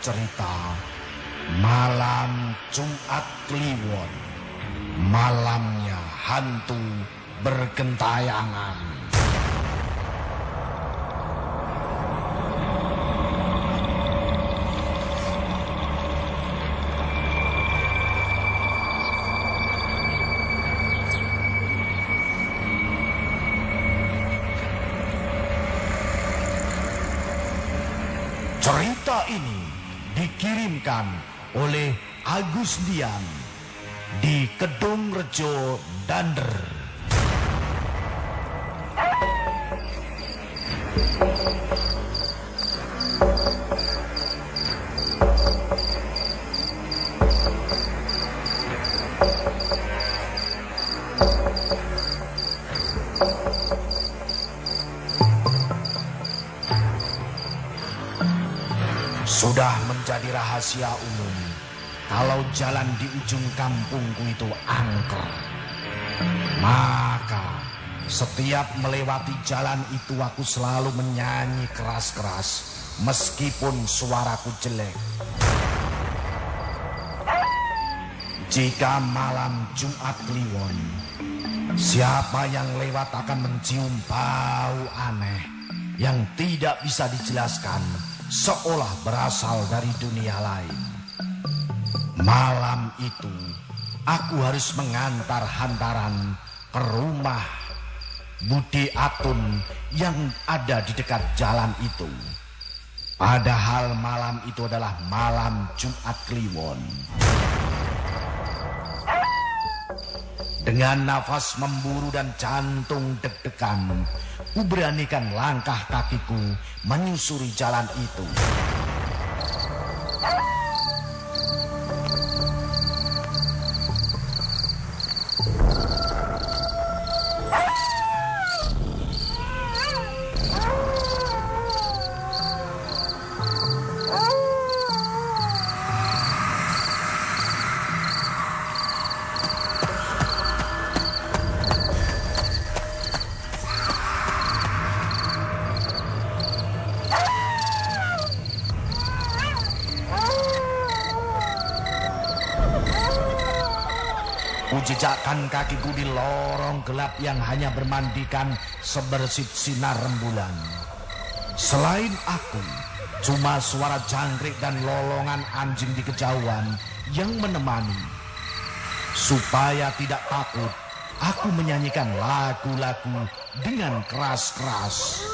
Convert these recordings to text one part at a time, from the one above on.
Cerita Malam Jumat Kliwon. Malamnya hantu bergentayangan. Cerita ini dikirimkan oleh Agus Dian di Kedung Rejo Dander. Rahasia umum kalau jalan di ujung kampungku itu angker. Maka setiap melewati jalan itu aku selalu menyanyi keras-keras meskipun suaraku jelek. Jika malam Jumat Kliwon, siapa yang lewat akan mencium bau aneh yang tidak bisa dijelaskan seolah berasal dari dunia lain. Malam itu, aku harus mengantar hantaran ke rumah Budi Atun yang ada di dekat jalan itu. Padahal malam itu adalah malam Jumat Kliwon. Dengan nafas memburu dan jantung deg-degan, ku beranikan langkah kakiku menyusuri jalan itu. Kujejakkan kakiku di lorong gelap yang hanya bermandikan sebersih sinar rembulan. Selain aku, cuma suara jangkrik dan lolongan anjing di kejauhan yang menemani. Supaya tidak takut, aku menyanyikan lagu-lagu dengan keras-keras.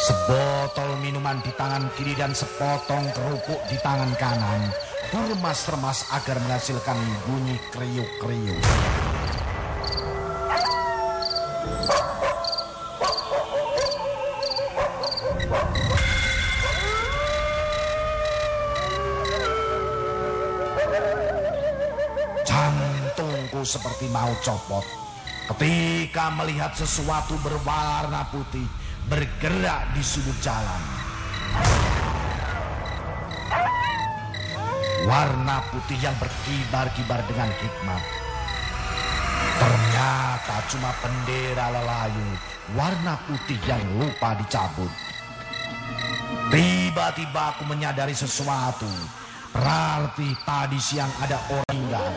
Sebotol minuman di tangan kiri dan sepotong kerupuk di tangan kanan Remas-remas agar menghasilkan bunyi kriuk-kriuk. Jantungku seperti mau copot ketika melihat sesuatu berwarna putih bergerak di sudut jalan. Warna putih yang berkibar-kibar dengan hikmat. Ternyata cuma bendera lelayu warna putih yang lupa dicabut. Tiba-tiba aku menyadari sesuatu. Berarti tadi siang ada orang tinggal.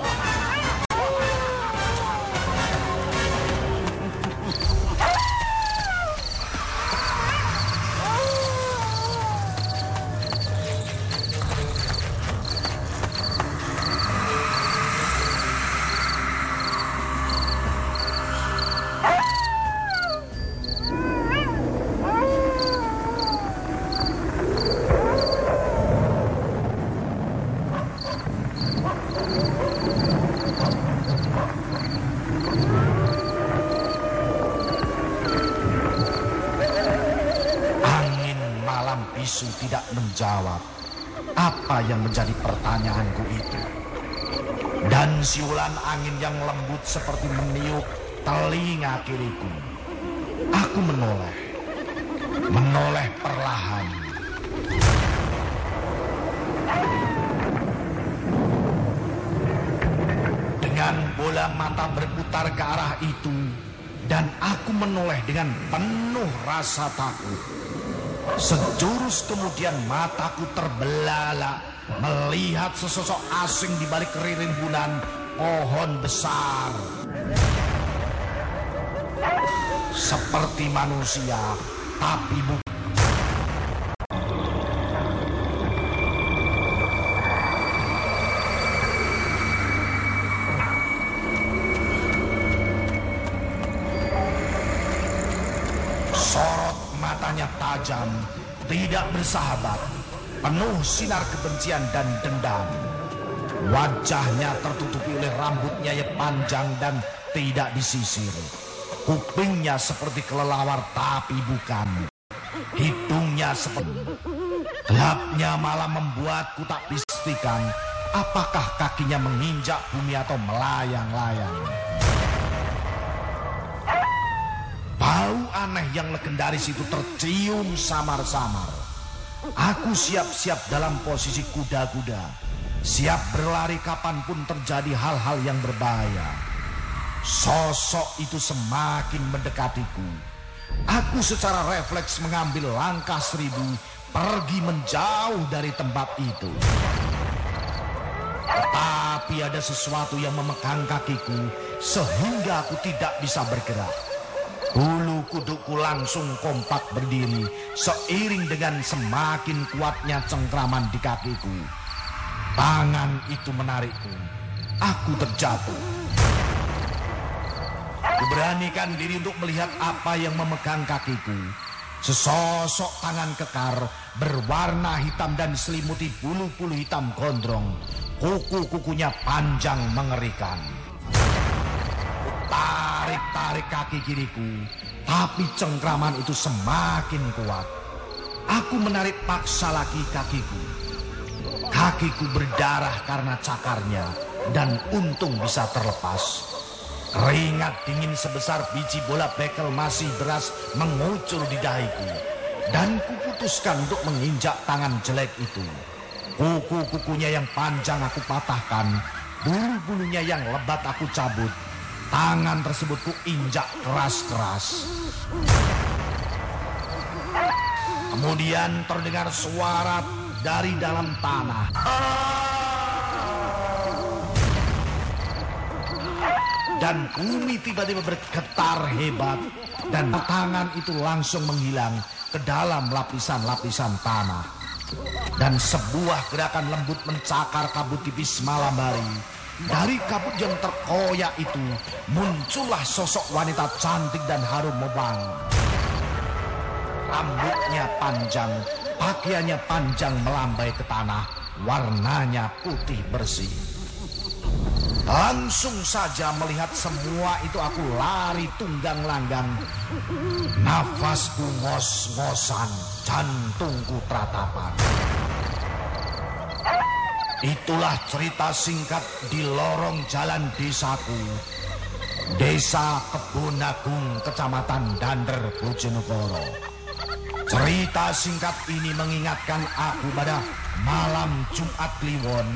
Bisu tidak menjawab apa yang menjadi pertanyaanku itu. Dan siulan angin yang lembut seperti meniup telinga kiriku. Aku menoleh. Menoleh perlahan. Dengan bola mata berputar ke arah itu, dan aku menoleh dengan penuh rasa takut. Sejurus kemudian mataku terbelalak melihat sesosok asing di balik kerimbunan pohon besar. Seperti manusia, tapi bukan. Matanya tajam, tidak bersahabat, penuh sinar kebencian dan dendam. Wajahnya tertutupi oleh rambutnya yang panjang dan tidak disisir. Kupingnya seperti kelelawar tapi bukan. Hidungnya seperti... Gelapnya malah membuatku tak pastikan apakah kakinya menginjak bumi atau melayang-layang. Bau aneh yang legendaris itu tercium samar-samar. Aku siap-siap dalam posisi kuda-kuda. Siap berlari kapan pun terjadi hal-hal yang berbahaya. Sosok itu semakin mendekatiku. Aku secara refleks mengambil langkah seribu pergi menjauh dari tempat itu. Tetapi ada sesuatu yang memegang kakiku sehingga aku tidak bisa bergerak. Bulu kudukku langsung kompak berdiri seiring dengan semakin kuatnya cengkraman di kakiku. Tangan itu menarikku. Aku terjatuh. Kuberanikan diri untuk melihat apa yang memegang kakiku. Sesosok tangan kekar berwarna hitam dan selimuti bulu-bulu hitam gondrong. Kuku-kukunya panjang mengerikan. Tarik-tarik kaki kiriku, tapi cengkraman itu semakin kuat. Aku menarik paksa lagi kakiku. Kakiku berdarah karena cakarnya dan untung bisa terlepas. Keringat dingin sebesar biji bola bekel masih deras mengucur di dahiku. Dan kuputuskan untuk menginjak tangan jelek itu. Kuku-kukunya yang panjang aku patahkan, bulu-bulunya yang lebat aku cabut. Tangan tersebut ku injak keras-keras. Kemudian terdengar suara dari dalam tanah. Dan bumi tiba-tiba bergetar hebat. Dan tangan itu langsung menghilang ke dalam lapisan-lapisan tanah. Dan sebuah gerakan lembut mencakar kabut tipis malam hari. Dari kabut yang terkoyak itu muncullah sosok wanita cantik dan harum membangun. Rambutnya panjang, pakaiannya panjang melambai ke tanah, warnanya putih bersih. Langsung saja melihat semua itu aku lari tunggang langgang. Nafasku ngos-ngosan, jantungku teratapan. Itulah cerita singkat di lorong jalan desaku. Desa Kebonagung, Kecamatan Dander, Bojonegoro. Cerita singkat ini mengingatkan aku pada malam Jumat Kliwon,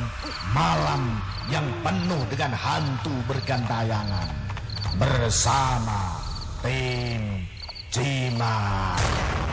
malam yang penuh dengan hantu bergandayangan bersama tim Cimat.